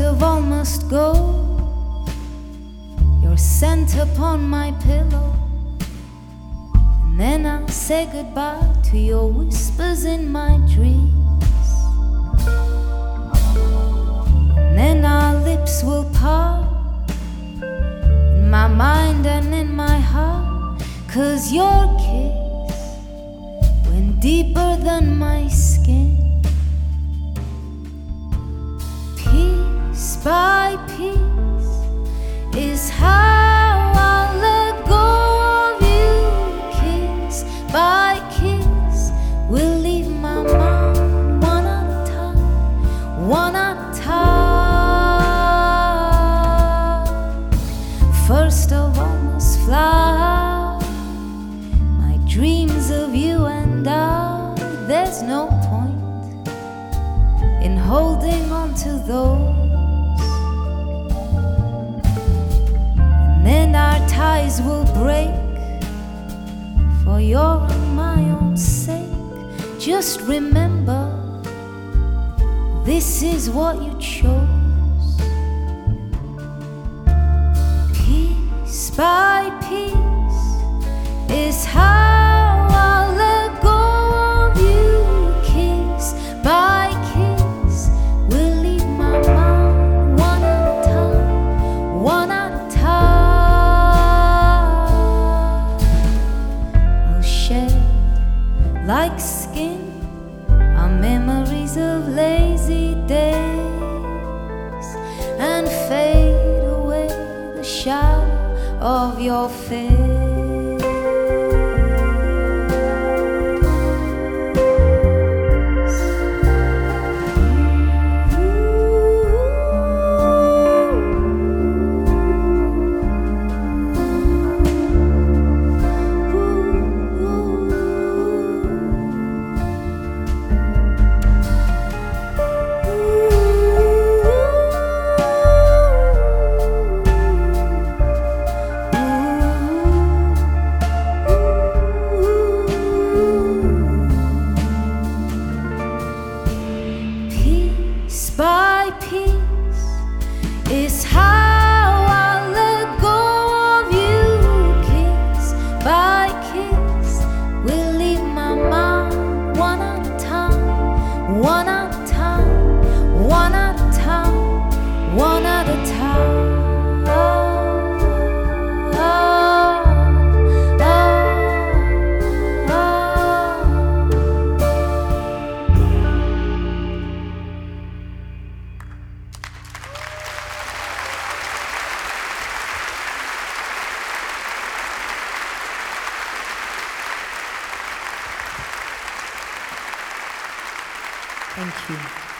Of all, must go your scent upon my pillow. And then I'll say goodbye to your whispers in my dreams. And then our lips will part in my mind and in my heart. Cause your kiss went deeper than my skin. Piece by piece is how I let go of you. Kiss by kiss, we'll leave my mind one at a time, one at a time. First of all, must fly my dreams of you and I. There's no point in holding on to those. Just remember, this is what you chose. Piece by piece is how like skin our memories of lazy days and fade away the shadow of your Piece by piece Thank you.